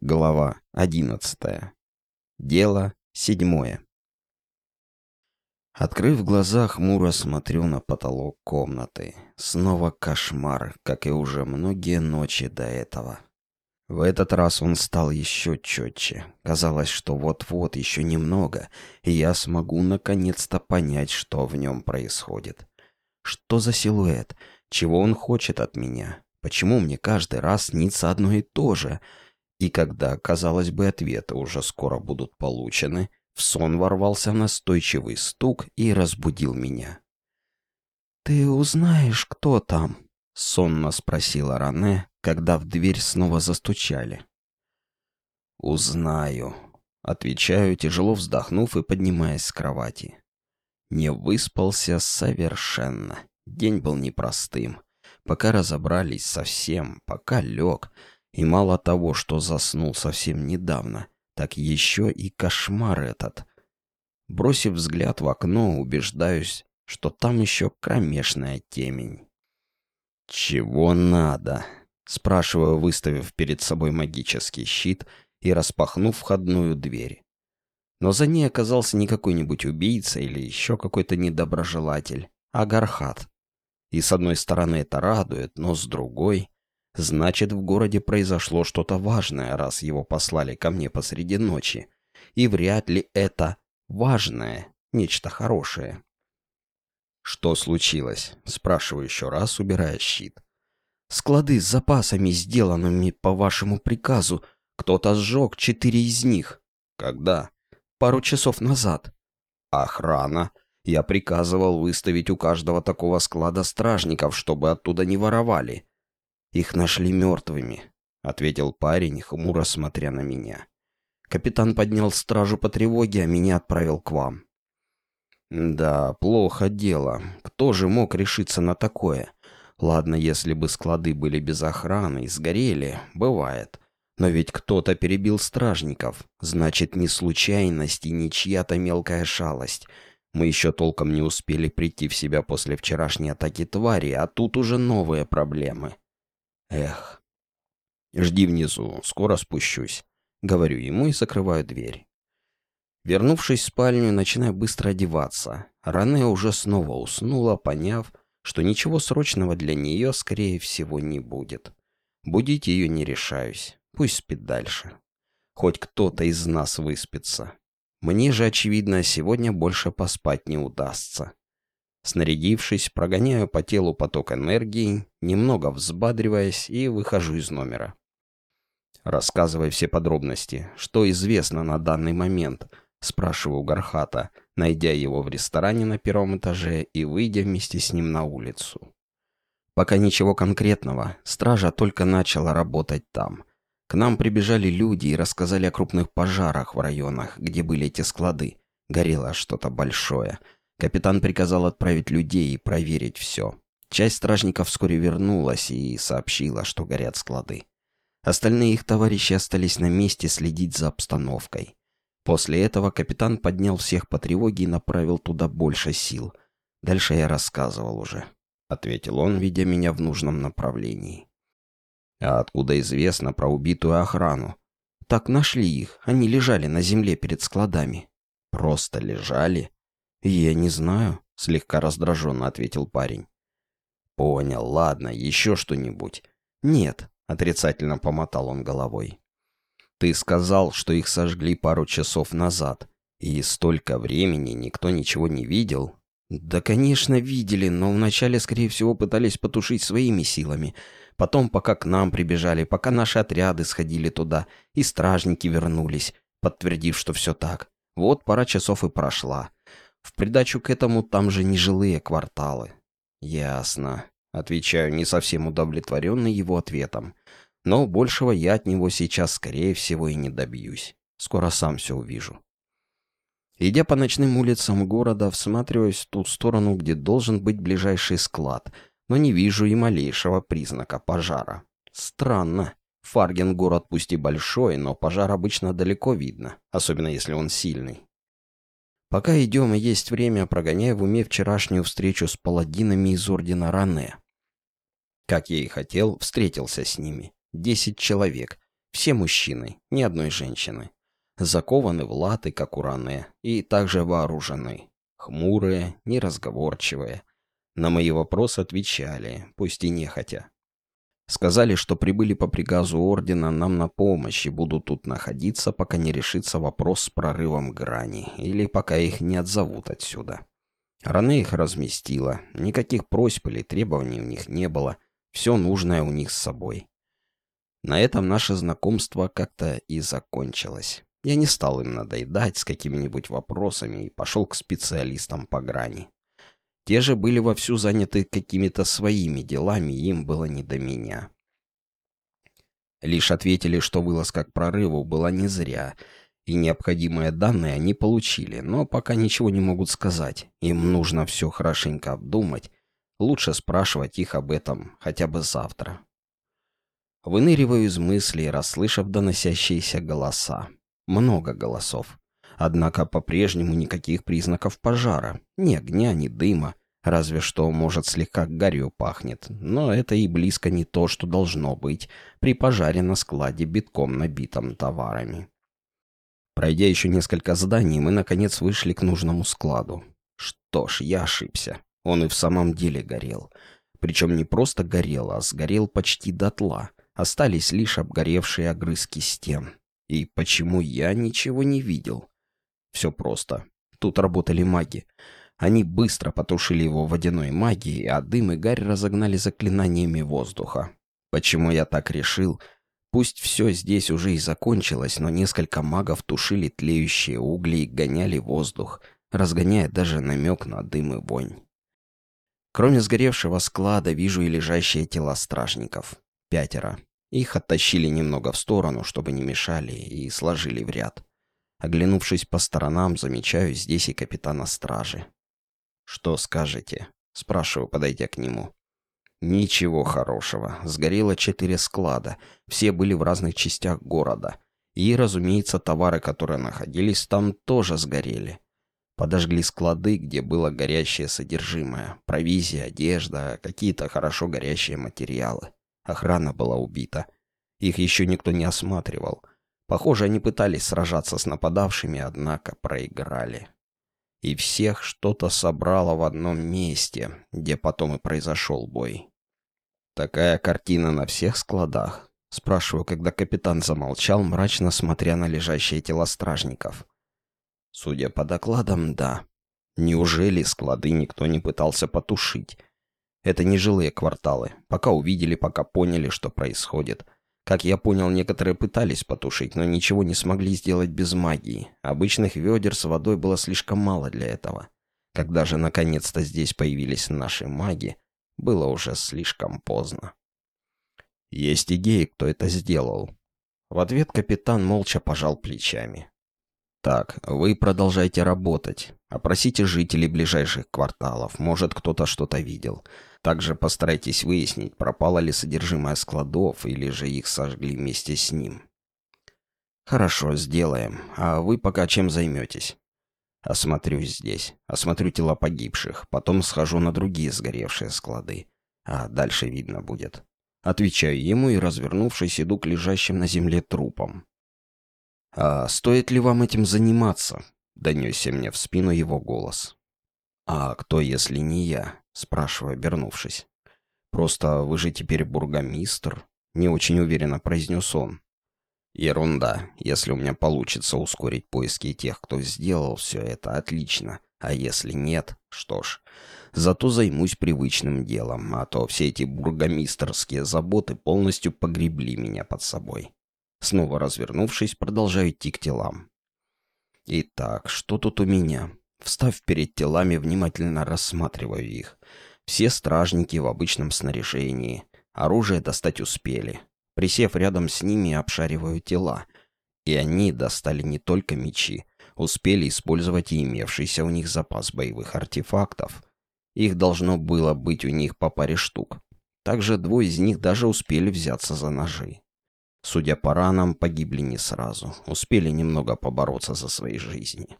Глава одиннадцатая. Дело седьмое. Открыв глаза, хмуро смотрю на потолок комнаты. Снова кошмар, как и уже многие ночи до этого. В этот раз он стал еще четче. Казалось, что вот-вот еще немного, и я смогу наконец-то понять, что в нем происходит. Что за силуэт? Чего он хочет от меня? Почему мне каждый раз снится одно и то же — и когда, казалось бы, ответы уже скоро будут получены, в сон ворвался настойчивый стук и разбудил меня. «Ты узнаешь, кто там?» — сонно спросила Ране, когда в дверь снова застучали. «Узнаю», — отвечаю, тяжело вздохнув и поднимаясь с кровати. Не выспался совершенно. День был непростым. Пока разобрались совсем, пока лег — и мало того, что заснул совсем недавно, так еще и кошмар этот. Бросив взгляд в окно, убеждаюсь, что там еще кромешная темень. «Чего надо?» — спрашиваю, выставив перед собой магический щит и распахнув входную дверь. Но за ней оказался не какой-нибудь убийца или еще какой-то недоброжелатель, а Гархат. И с одной стороны это радует, но с другой Значит, в городе произошло что-то важное, раз его послали ко мне посреди ночи. И вряд ли это важное, нечто хорошее. «Что случилось?» — спрашиваю еще раз, убирая щит. «Склады с запасами, сделанными по вашему приказу. Кто-то сжег четыре из них». «Когда?» «Пару часов назад». «Охрана?» Я приказывал выставить у каждого такого склада стражников, чтобы оттуда не воровали. «Их нашли мертвыми», — ответил парень, хмуро смотря на меня. «Капитан поднял стражу по тревоге, а меня отправил к вам». «Да, плохо дело. Кто же мог решиться на такое? Ладно, если бы склады были без охраны и сгорели, бывает. Но ведь кто-то перебил стражников. Значит, не случайность и не чья-то мелкая шалость. Мы еще толком не успели прийти в себя после вчерашней атаки твари, а тут уже новые проблемы». Эх. Жди внизу, скоро спущусь. Говорю ему и закрываю дверь. Вернувшись в спальню, начинаю быстро одеваться. Ране уже снова уснула, поняв, что ничего срочного для нее, скорее всего, не будет. Будить ее не решаюсь. Пусть спит дальше. Хоть кто-то из нас выспится. Мне же, очевидно, сегодня больше поспать не удастся. Снарядившись, прогоняю по телу поток энергии, немного взбадриваясь и выхожу из номера. Рассказывай все подробности, что известно на данный момент, спрашиваю Гархата, найдя его в ресторане на первом этаже и выйдя вместе с ним на улицу. Пока ничего конкретного, стража только начала работать там. К нам прибежали люди и рассказали о крупных пожарах в районах, где были эти склады. Горело что-то большое — Капитан приказал отправить людей и проверить все. Часть стражников вскоре вернулась и сообщила, что горят склады. Остальные их товарищи остались на месте следить за обстановкой. После этого капитан поднял всех по тревоге и направил туда больше сил. Дальше я рассказывал уже, — ответил он, ведя меня в нужном направлении. А откуда известно про убитую охрану? Так нашли их, они лежали на земле перед складами. Просто лежали? «Я не знаю», — слегка раздраженно ответил парень. «Понял, ладно, еще что-нибудь». «Нет», — отрицательно помотал он головой. «Ты сказал, что их сожгли пару часов назад, и столько времени никто ничего не видел?» «Да, конечно, видели, но вначале, скорее всего, пытались потушить своими силами. Потом, пока к нам прибежали, пока наши отряды сходили туда, и стражники вернулись, подтвердив, что все так. Вот пара часов и прошла. В придачу к этому там же нежилые кварталы. Ясно. Отвечаю, не совсем удовлетворенный его ответом. Но большего я от него сейчас, скорее всего, и не добьюсь. Скоро сам все увижу. Идя по ночным улицам города, всматриваюсь в ту сторону, где должен быть ближайший склад, но не вижу и малейшего признака пожара. Странно. Фарген город пусть и большой, но пожар обычно далеко видно, особенно если он сильный. Пока идем и есть время, прогоняя в уме вчерашнюю встречу с паладинами из Ордена Ране. Как я и хотел, встретился с ними. Десять человек. Все мужчины, ни одной женщины. Закованы в латы, как ураны, и также вооружены. Хмурые, неразговорчивые. На мои вопросы отвечали, пусть и нехотя. Сказали, что прибыли по приказу ордена нам на помощь и будут тут находиться, пока не решится вопрос с прорывом грани, или пока их не отзовут отсюда. Ране их разместила, никаких просьб или требований у них не было, все нужное у них с собой. На этом наше знакомство как-то и закончилось. Я не стал им надоедать с какими-нибудь вопросами и пошел к специалистам по грани. Те же были вовсю заняты какими-то своими делами, им было не до меня. Лишь ответили, что вылазка к прорыву была не зря, и необходимые данные они получили, но пока ничего не могут сказать. Им нужно все хорошенько обдумать. Лучше спрашивать их об этом хотя бы завтра. Выныриваю из мыслей, расслышав доносящиеся голоса. Много голосов. Однако по-прежнему никаких признаков пожара. Ни огня, ни дыма. Разве что, может, слегка гарью пахнет. Но это и близко не то, что должно быть при пожаре на складе, битком набитом товарами. Пройдя еще несколько зданий, мы, наконец, вышли к нужному складу. Что ж, я ошибся. Он и в самом деле горел. Причем не просто горел, а сгорел почти дотла. Остались лишь обгоревшие огрызки стен. И почему я ничего не видел? Все просто. Тут работали маги. Они быстро потушили его водяной магией, а дым и гарь разогнали заклинаниями воздуха. Почему я так решил? Пусть все здесь уже и закончилось, но несколько магов тушили тлеющие угли и гоняли воздух, разгоняя даже намек на дым и вонь. Кроме сгоревшего склада, вижу и лежащие тела стражников. Пятеро. Их оттащили немного в сторону, чтобы не мешали, и сложили в ряд. Оглянувшись по сторонам, замечаю здесь и капитана стражи. «Что скажете?» — спрашиваю, подойдя к нему. «Ничего хорошего. Сгорело четыре склада. Все были в разных частях города. И, разумеется, товары, которые находились там, тоже сгорели. Подожгли склады, где было горящее содержимое. Провизия, одежда, какие-то хорошо горящие материалы. Охрана была убита. Их еще никто не осматривал. Похоже, они пытались сражаться с нападавшими, однако проиграли. И всех что-то собрало в одном месте, где потом и произошел бой. «Такая картина на всех складах?» Спрашиваю, когда капитан замолчал, мрачно смотря на лежащие тела стражников. Судя по докладам, да. Неужели склады никто не пытался потушить? Это не жилые кварталы. Пока увидели, пока поняли, что происходит. Как я понял, некоторые пытались потушить, но ничего не смогли сделать без магии. Обычных ведер с водой было слишком мало для этого. Когда же наконец-то здесь появились наши маги, было уже слишком поздно. Есть идеи, кто это сделал. В ответ капитан молча пожал плечами. Так, вы продолжайте работать. Опросите жителей ближайших кварталов. Может, кто-то что-то видел. Также постарайтесь выяснить, пропало ли содержимое складов, или же их сожгли вместе с ним. Хорошо, сделаем. А вы пока чем займетесь? Осмотрюсь здесь. Осмотрю тела погибших. Потом схожу на другие сгоревшие склады. А дальше видно будет. Отвечаю ему и, развернувшись, иду к лежащим на земле трупам. «А стоит ли вам этим заниматься?» — донесся мне в спину его голос. «А кто, если не я?» — спрашиваю, обернувшись. «Просто вы же теперь бургомистр?» — не очень уверенно произнес он. «Ерунда. Если у меня получится ускорить поиски тех, кто сделал все это, отлично. А если нет, что ж, зато займусь привычным делом, а то все эти бургомистерские заботы полностью погребли меня под собой». Снова развернувшись, продолжаю идти к телам. Итак, что тут у меня? Встав перед телами, внимательно рассматриваю их. Все стражники в обычном снаряжении. Оружие достать успели. Присев рядом с ними, обшариваю тела. И они достали не только мечи, успели использовать и имевшийся у них запас боевых артефактов. Их должно было быть у них по паре штук. Также двое из них даже успели взяться за ножи. Судя по ранам, погибли не сразу. Успели немного побороться за свои жизни.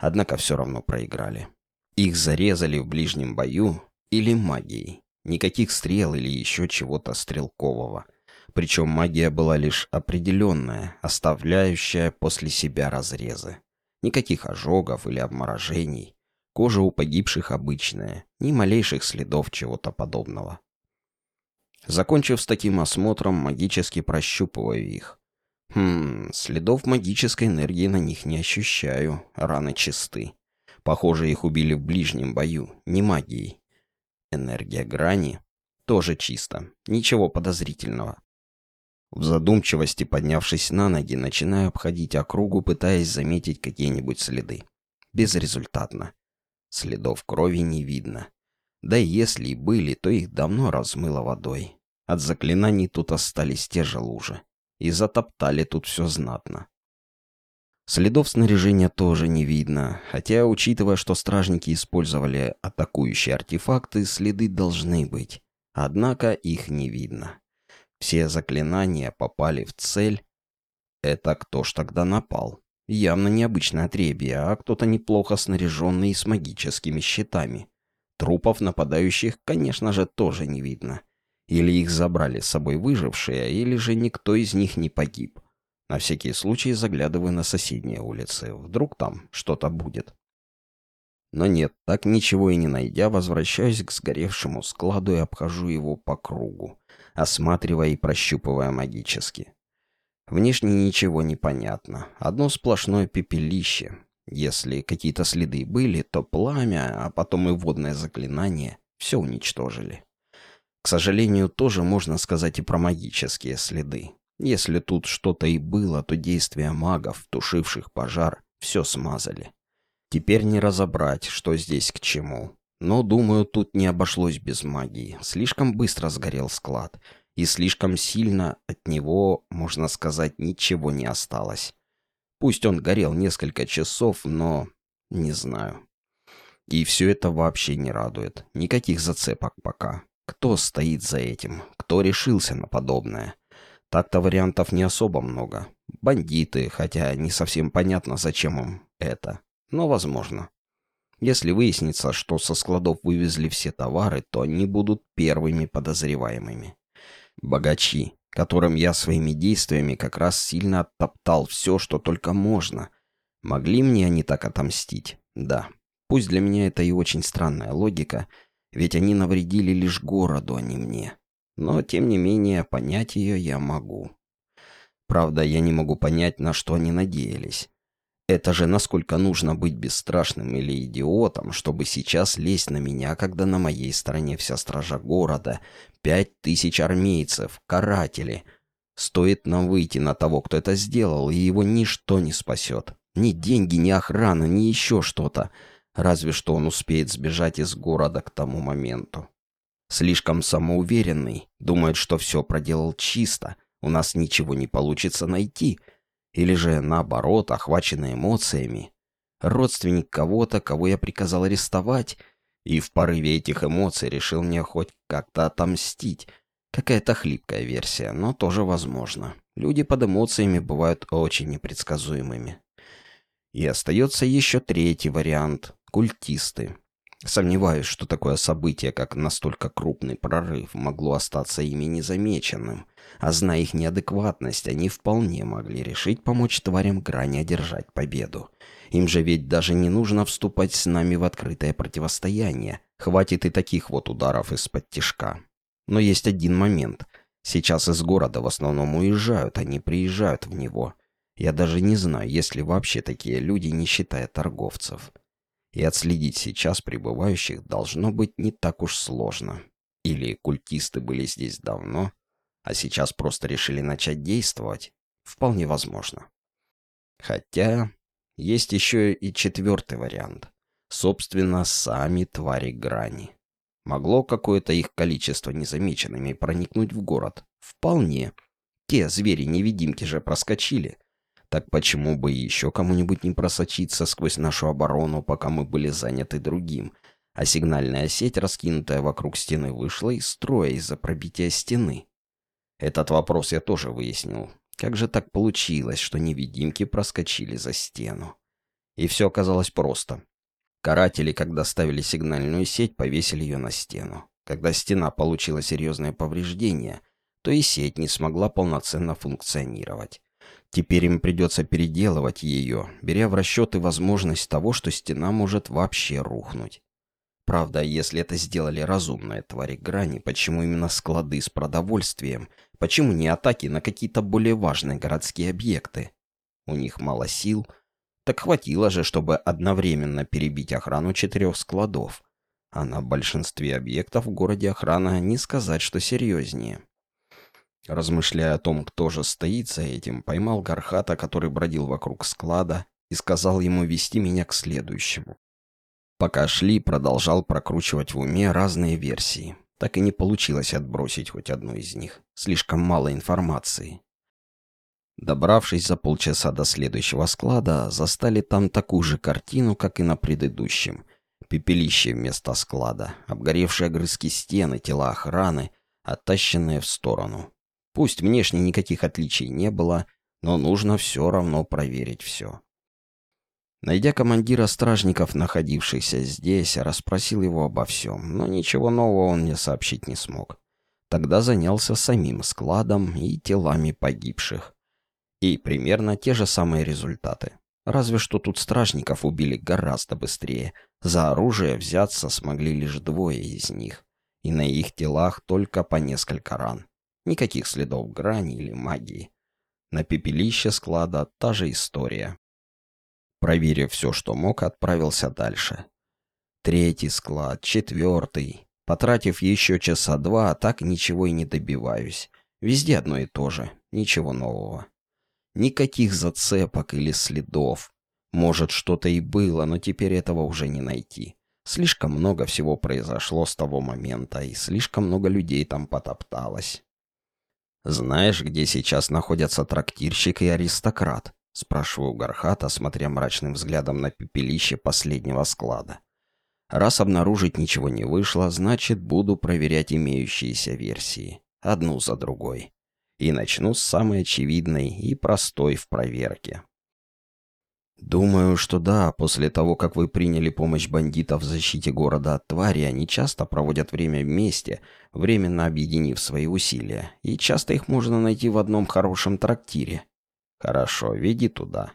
Однако все равно проиграли. Их зарезали в ближнем бою или магией. Никаких стрел или еще чего-то стрелкового. Причем магия была лишь определенная, оставляющая после себя разрезы. Никаких ожогов или обморожений. Кожа у погибших обычная, ни малейших следов чего-то подобного. Закончив с таким осмотром, магически прощупываю их. Хм, следов магической энергии на них не ощущаю, раны чисты. Похоже, их убили в ближнем бою, не магией. Энергия грани тоже чисто, ничего подозрительного. В задумчивости, поднявшись на ноги, начинаю обходить округу, пытаясь заметить какие-нибудь следы. Безрезультатно. Следов крови не видно. Да и если и были, то их давно размыло водой. От заклинаний тут остались те же лужи. И затоптали тут все знатно. Следов снаряжения тоже не видно, хотя, учитывая, что стражники использовали атакующие артефакты, следы должны быть. Однако их не видно. Все заклинания попали в цель. Это кто ж тогда напал? Явно необычное отребье, а кто-то неплохо снаряженный с магическими щитами. Трупов нападающих, конечно же, тоже не видно. Или их забрали с собой выжившие, или же никто из них не погиб. На всякий случай заглядываю на соседние улицы. Вдруг там что-то будет. Но нет, так ничего и не найдя, возвращаюсь к сгоревшему складу и обхожу его по кругу осматривая и прощупывая магически. Внешне ничего не понятно. Одно сплошное пепелище. Если какие-то следы были, то пламя, а потом и водное заклинание все уничтожили. К сожалению, тоже можно сказать и про магические следы. Если тут что-то и было, то действия магов, тушивших пожар, все смазали. Теперь не разобрать, что здесь к чему. Но, думаю, тут не обошлось без магии. Слишком быстро сгорел склад. И слишком сильно от него, можно сказать, ничего не осталось. Пусть он горел несколько часов, но... не знаю. И все это вообще не радует. Никаких зацепок пока. Кто стоит за этим? Кто решился на подобное? Так-то вариантов не особо много. Бандиты, хотя не совсем понятно, зачем им это. Но возможно. Если выяснится, что со складов вывезли все товары, то они будут первыми подозреваемыми. Богачи, которым я своими действиями как раз сильно оттоптал все, что только можно. Могли мне они так отомстить? Да. Пусть для меня это и очень странная логика, ведь они навредили лишь городу, а не мне. Но, тем не менее, понять ее я могу. Правда, я не могу понять, на что они надеялись. Это же насколько нужно быть бесстрашным или идиотом, чтобы сейчас лезть на меня, когда на моей стороне вся стража города, пять тысяч армейцев, каратели. Стоит нам выйти на того, кто это сделал, и его ничто не спасет. Ни деньги, ни охрана, ни еще что-то. Разве что он успеет сбежать из города к тому моменту. Слишком самоуверенный, думает, что все проделал чисто, у нас ничего не получится найти — или же, наоборот, охваченный эмоциями. Родственник кого-то, кого я приказал арестовать, и в порыве этих эмоций решил мне хоть как-то отомстить. Какая-то хлипкая версия, но тоже возможно. Люди под эмоциями бывают очень непредсказуемыми. И остается еще третий вариант — культисты. Сомневаюсь, что такое событие, как настолько крупный прорыв, могло остаться ими незамеченным. А зная их неадекватность, они вполне могли решить помочь тварям грани одержать победу. Им же ведь даже не нужно вступать с нами в открытое противостояние. Хватит и таких вот ударов из-под тишка. Но есть один момент. Сейчас из города в основном уезжают, а не приезжают в него. Я даже не знаю, есть ли вообще такие люди, не считая торговцев и отследить сейчас прибывающих должно быть не так уж сложно. Или культисты были здесь давно, а сейчас просто решили начать действовать. Вполне возможно. Хотя есть еще и четвертый вариант. Собственно, сами твари грани. Могло какое-то их количество незамеченными проникнуть в город? Вполне. Те звери-невидимки же проскочили. Так почему бы еще кому-нибудь не просочиться сквозь нашу оборону, пока мы были заняты другим? А сигнальная сеть, раскинутая вокруг стены, вышла из строя из-за пробития стены. Этот вопрос я тоже выяснил. Как же так получилось, что невидимки проскочили за стену? И все оказалось просто. Каратели, когда ставили сигнальную сеть, повесили ее на стену. Когда стена получила серьезное повреждение, то и сеть не смогла полноценно функционировать. Теперь им придется переделывать ее, беря в расчеты возможность того, что стена может вообще рухнуть. Правда, если это сделали разумные твари грани, почему именно склады с продовольствием? Почему не атаки на какие-то более важные городские объекты? У них мало сил. Так хватило же, чтобы одновременно перебить охрану четырех складов. А на большинстве объектов в городе охрана не сказать, что серьезнее. Размышляя о том, кто же стоит за этим, поймал Гархата, который бродил вокруг склада, и сказал ему вести меня к следующему. Пока шли, продолжал прокручивать в уме разные версии. Так и не получилось отбросить хоть одну из них. Слишком мало информации. Добравшись за полчаса до следующего склада, застали там такую же картину, как и на предыдущем. Пепелище вместо склада, обгоревшие огрызки стены, тела охраны, оттащенные в сторону. Пусть внешне никаких отличий не было, но нужно все равно проверить все. Найдя командира стражников, находившихся здесь, расспросил его обо всем, но ничего нового он мне сообщить не смог. Тогда занялся самим складом и телами погибших. И примерно те же самые результаты. Разве что тут стражников убили гораздо быстрее. За оружие взяться смогли лишь двое из них. И на их телах только по несколько ран. Никаких следов грани или магии. На пепелище склада та же история. Проверив все, что мог, отправился дальше. Третий склад, четвертый. Потратив еще часа два, так ничего и не добиваюсь. Везде одно и то же, ничего нового. Никаких зацепок или следов. Может, что-то и было, но теперь этого уже не найти. Слишком много всего произошло с того момента, и слишком много людей там потопталось. «Знаешь, где сейчас находятся трактирщик и аристократ?» — спрашиваю Гархата, смотря мрачным взглядом на пепелище последнего склада. «Раз обнаружить ничего не вышло, значит, буду проверять имеющиеся версии, одну за другой. И начну с самой очевидной и простой в проверке. Думаю, что да, после того, как вы приняли помощь бандитов в защите города от твари, они часто проводят время вместе, временно объединив свои усилия, и часто их можно найти в одном хорошем трактире. Хорошо, веди туда.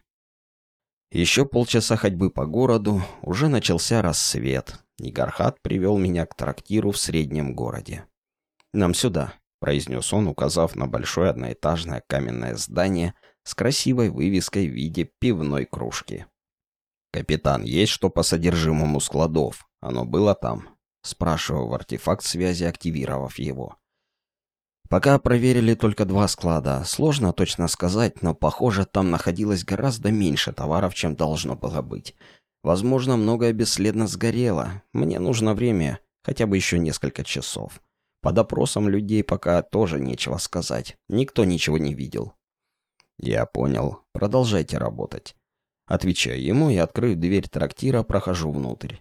Еще полчаса ходьбы по городу, уже начался рассвет, и Гархат привел меня к трактиру в среднем городе. «Нам сюда», — произнес он, указав на большое одноэтажное каменное здание — с красивой вывеской в виде пивной кружки. «Капитан, есть что по содержимому складов? Оно было там?» Спрашиваю в артефакт связи, активировав его. Пока проверили только два склада. Сложно точно сказать, но, похоже, там находилось гораздо меньше товаров, чем должно было быть. Возможно, многое бесследно сгорело. Мне нужно время, хотя бы еще несколько часов. По допросам людей пока тоже нечего сказать. Никто ничего не видел. «Я понял. Продолжайте работать». Отвечаю ему и, открыв дверь трактира, прохожу внутрь.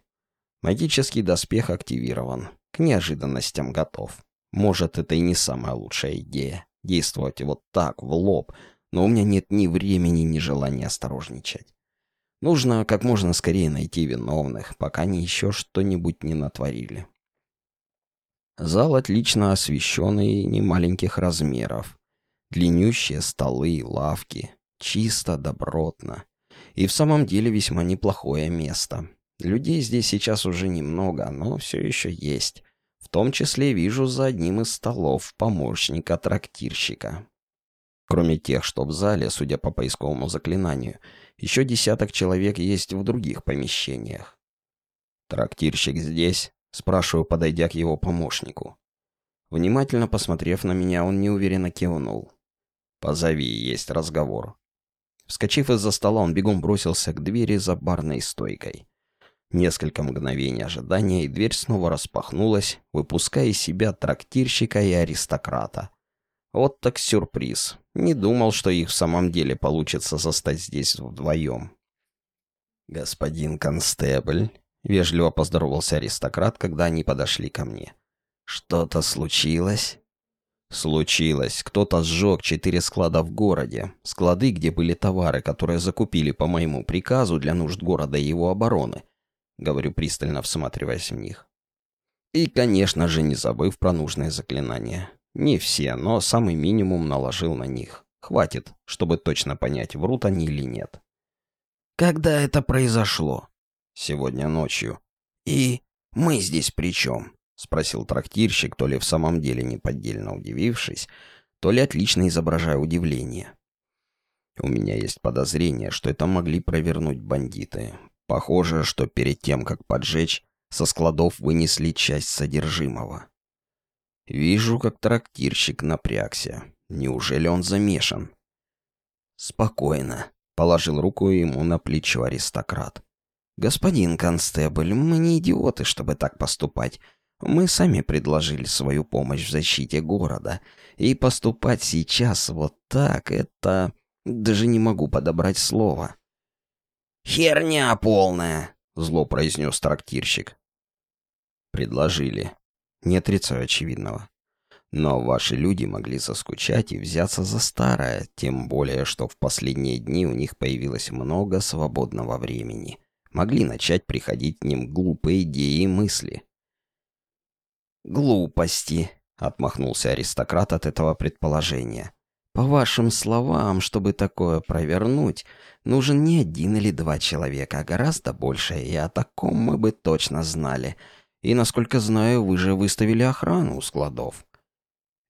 Магический доспех активирован. К неожиданностям готов. Может, это и не самая лучшая идея. Действовать вот так, в лоб. Но у меня нет ни времени, ни желания осторожничать. Нужно как можно скорее найти виновных, пока они еще что-нибудь не натворили. Зал отлично освещенный и немаленьких размеров. Длиннющие столы и лавки. Чисто, добротно. И в самом деле весьма неплохое место. Людей здесь сейчас уже немного, но все еще есть. В том числе вижу за одним из столов помощника трактирщика. Кроме тех, что в зале, судя по поисковому заклинанию, еще десяток человек есть в других помещениях. «Трактирщик здесь?» — спрашиваю, подойдя к его помощнику. Внимательно посмотрев на меня, он неуверенно кивнул. «Позови, есть разговор». Вскочив из-за стола, он бегом бросился к двери за барной стойкой. Несколько мгновений ожидания, и дверь снова распахнулась, выпуская из себя трактирщика и аристократа. Вот так сюрприз. Не думал, что их в самом деле получится застать здесь вдвоем. «Господин констебль», — вежливо поздоровался аристократ, когда они подошли ко мне. «Что-то случилось?» Случилось. Кто-то сжег четыре склада в городе. Склады, где были товары, которые закупили по моему приказу для нужд города и его обороны. Говорю, пристально всматриваясь в них. И, конечно же, не забыв про нужное заклинание. Не все, но самый минимум наложил на них. Хватит, чтобы точно понять, врут они или нет. «Когда это произошло?» «Сегодня ночью». «И мы здесь при чем?» — спросил трактирщик, то ли в самом деле неподдельно удивившись, то ли отлично изображая удивление. У меня есть подозрение, что это могли провернуть бандиты. Похоже, что перед тем, как поджечь, со складов вынесли часть содержимого. Вижу, как трактирщик напрягся. Неужели он замешан? «Спокойно», — положил руку ему на плечо аристократ. «Господин констебль, мы не идиоты, чтобы так поступать. Мы сами предложили свою помощь в защите города. И поступать сейчас вот так — это... Даже не могу подобрать слово». «Херня полная!» — зло произнес трактирщик. «Предложили. Не отрицаю очевидного. Но ваши люди могли заскучать и взяться за старое, тем более, что в последние дни у них появилось много свободного времени. Могли начать приходить к ним глупые идеи и мысли. «Глупости», — отмахнулся аристократ от этого предположения. «По вашим словам, чтобы такое провернуть, нужен не один или два человека, а гораздо больше, и о таком мы бы точно знали. И, насколько знаю, вы же выставили охрану у складов».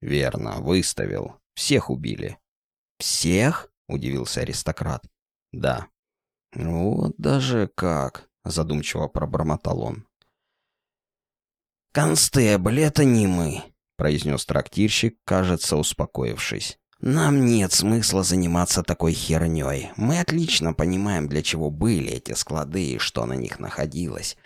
«Верно, выставил. Всех убили». «Всех?» — удивился аристократ. «Да». «Вот даже как», — задумчиво пробормотал он. «Констебль, это не мы», — произнес трактирщик, кажется, успокоившись. «Нам нет смысла заниматься такой херней. Мы отлично понимаем, для чего были эти склады и что на них находилось.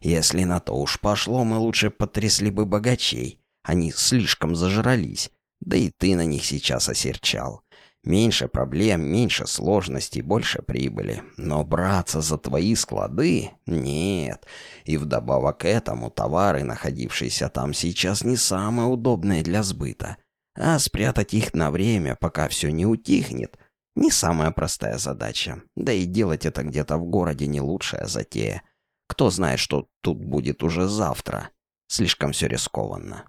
Если на то уж пошло, мы лучше потрясли бы богачей. Они слишком зажрались. Да и ты на них сейчас осерчал. Меньше проблем, меньше сложностей, больше прибыли. Но браться за твои склады? Нет. И вдобавок к этому товары, находившиеся там сейчас, не самое удобное для сбыта. А спрятать их на время, пока все не утихнет, не самая простая задача. Да и делать это где-то в городе не лучшая затея. Кто знает, что тут будет уже завтра. Слишком все рискованно.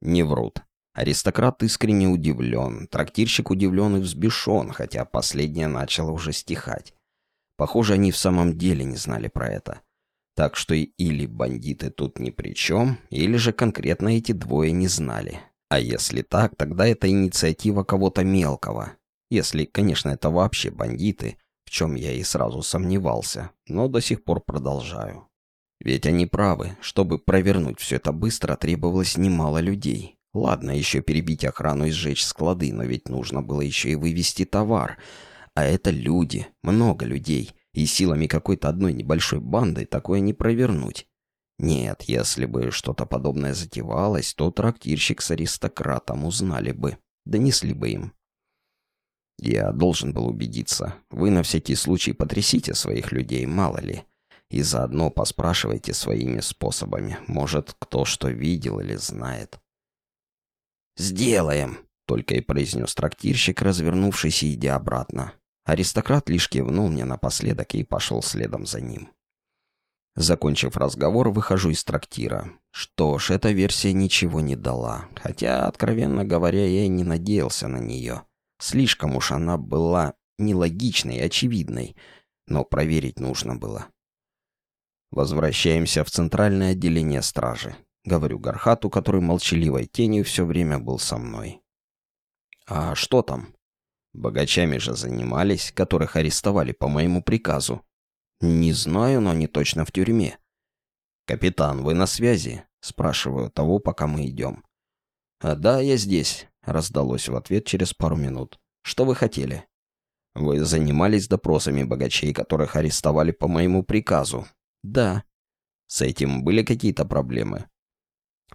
Не врут. Аристократ искренне удивлен, трактирщик удивлен и взбешен, хотя последнее начало уже стихать. Похоже, они в самом деле не знали про это. Так что или бандиты тут ни при чем, или же конкретно эти двое не знали. А если так, тогда это инициатива кого-то мелкого. Если, конечно, это вообще бандиты, в чем я и сразу сомневался, но до сих пор продолжаю. Ведь они правы, чтобы провернуть все это быстро, требовалось немало людей. Ладно, еще перебить охрану и сжечь склады, но ведь нужно было еще и вывести товар. А это люди, много людей, и силами какой-то одной небольшой банды такое не провернуть. Нет, если бы что-то подобное затевалось, то трактирщик с аристократом узнали бы, донесли бы им. Я должен был убедиться. Вы на всякий случай потрясите своих людей, мало ли и заодно поспрашивайте своими способами. Может, кто что видел или знает. «Сделаем», — только и произнес трактирщик, развернувшись и идя обратно. Аристократ лишь кивнул мне напоследок и пошел следом за ним. Закончив разговор, выхожу из трактира. Что ж, эта версия ничего не дала. Хотя, откровенно говоря, я и не надеялся на нее. Слишком уж она была нелогичной и очевидной. Но проверить нужно было. Возвращаемся в центральное отделение стражи. Говорю Гархату, который молчаливой тенью все время был со мной. А что там? Богачами же занимались, которых арестовали по моему приказу. Не знаю, но они точно в тюрьме. «Капитан, вы на связи?» — спрашиваю того, пока мы идем. «А «Да, я здесь», — раздалось в ответ через пару минут. «Что вы хотели?» «Вы занимались допросами богачей, которых арестовали по моему приказу. Да. С этим были какие-то проблемы?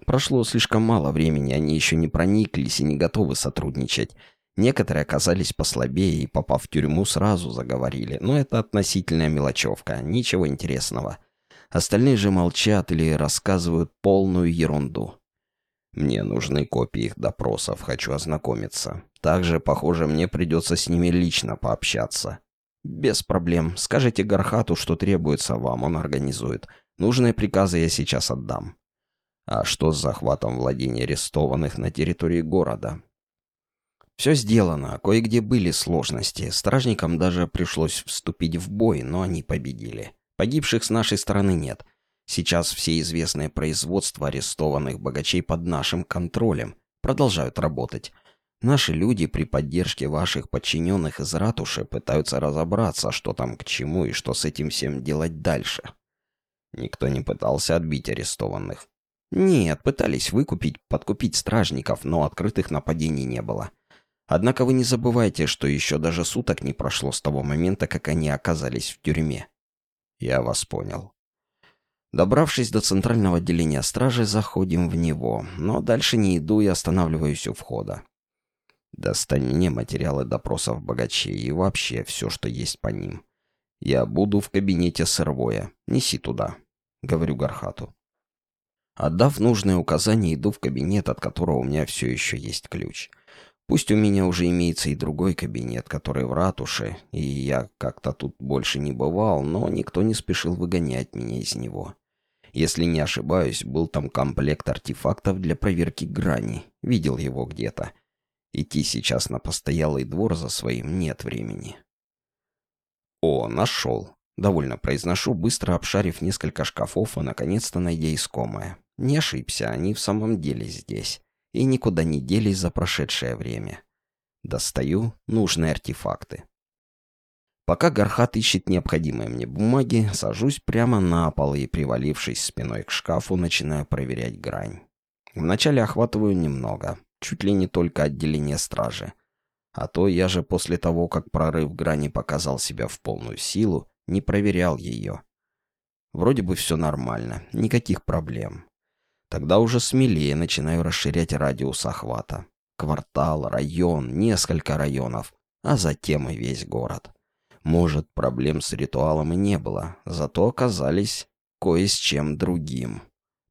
Прошло слишком мало времени, они еще не прониклись и не готовы сотрудничать. Некоторые оказались послабее и, попав в тюрьму, сразу заговорили. Но это относительная мелочевка, ничего интересного. Остальные же молчат или рассказывают полную ерунду. Мне нужны копии их допросов, хочу ознакомиться. Также, похоже, мне придется с ними лично пообщаться. «Без проблем. Скажите Гархату, что требуется вам, он организует. Нужные приказы я сейчас отдам». А что с захватом владений арестованных на территории города? Все сделано, кое-где были сложности. Стражникам даже пришлось вступить в бой, но они победили. Погибших с нашей стороны нет. Сейчас все известные производства арестованных богачей под нашим контролем продолжают работать. Наши люди при поддержке ваших подчиненных из ратуши пытаются разобраться, что там к чему и что с этим всем делать дальше. Никто не пытался отбить арестованных. Нет, пытались выкупить, подкупить стражников, но открытых нападений не было. Однако вы не забывайте, что еще даже суток не прошло с того момента, как они оказались в тюрьме. Я вас понял. Добравшись до центрального отделения стражи, заходим в него, но дальше не иду и останавливаюсь у входа. Достань мне материалы допросов богачей и вообще все, что есть по ним. Я буду в кабинете сырвоя. Неси туда. Говорю Гархату. Отдав нужные указания, иду в кабинет, от которого у меня все еще есть ключ. Пусть у меня уже имеется и другой кабинет, который в ратуше, и я как-то тут больше не бывал, но никто не спешил выгонять меня из него. Если не ошибаюсь, был там комплект артефактов для проверки грани. Видел его где-то. Идти сейчас на постоялый двор за своим нет времени. О, нашел. Довольно произношу, быстро обшарив несколько шкафов и, наконец-то, найдя искомое. Не ошибся, они в самом деле здесь. И никуда не делись за прошедшее время. Достаю нужные артефакты. Пока Гархат ищет необходимые мне бумаги, сажусь прямо на пол и, привалившись спиной к шкафу, начинаю проверять грань. Вначале охватываю немного, чуть ли не только отделение стражи. А то я же после того, как прорыв грани показал себя в полную силу, не проверял ее. Вроде бы все нормально, никаких проблем. Тогда уже смелее начинаю расширять радиус охвата. Квартал, район, несколько районов, а затем и весь город. Может, проблем с ритуалом и не было, зато оказались кое с чем другим.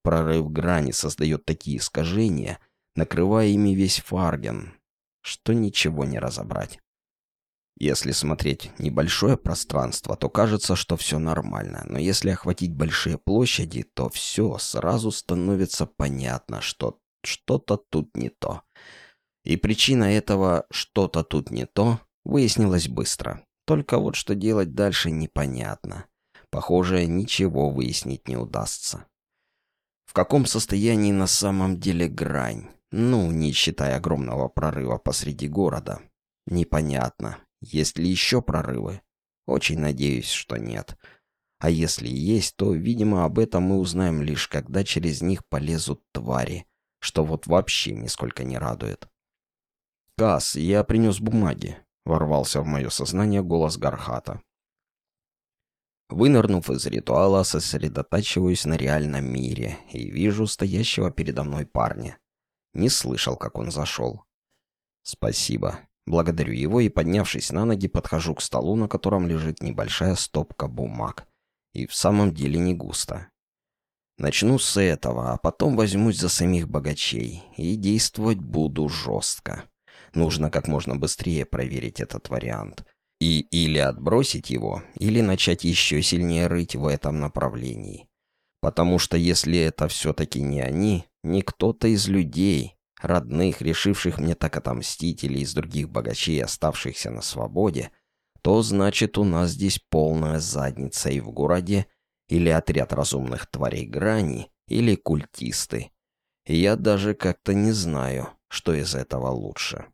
Прорыв грани создает такие искажения, накрывая ими весь Фарген, что ничего не разобрать. Если смотреть небольшое пространство, то кажется, что все нормально, но если охватить большие площади, то все сразу становится понятно, что что-то тут не то. И причина этого «что-то тут не то» выяснилась быстро. Только вот что делать дальше непонятно. Похоже, ничего выяснить не удастся. В каком состоянии на самом деле грань? Ну, не считая огромного прорыва посреди города. Непонятно. Есть ли еще прорывы? Очень надеюсь, что нет. А если есть, то, видимо, об этом мы узнаем лишь, когда через них полезут твари, что вот вообще нисколько не радует. «Касс, я принес бумаги», — ворвался в мое сознание голос Гархата. Вынырнув из ритуала, сосредотачиваюсь на реальном мире и вижу стоящего передо мной парня. Не слышал, как он зашел. «Спасибо», Благодарю его и, поднявшись на ноги, подхожу к столу, на котором лежит небольшая стопка бумаг. И в самом деле не густо. Начну с этого, а потом возьмусь за самих богачей. И действовать буду жестко. Нужно как можно быстрее проверить этот вариант. И или отбросить его, или начать еще сильнее рыть в этом направлении. Потому что если это все-таки не они, не кто-то из людей, родных, решивших мне так отомстить, или из других богачей, оставшихся на свободе, то значит у нас здесь полная задница и в городе, или отряд разумных тварей грани, или культисты. И я даже как-то не знаю, что из этого лучше.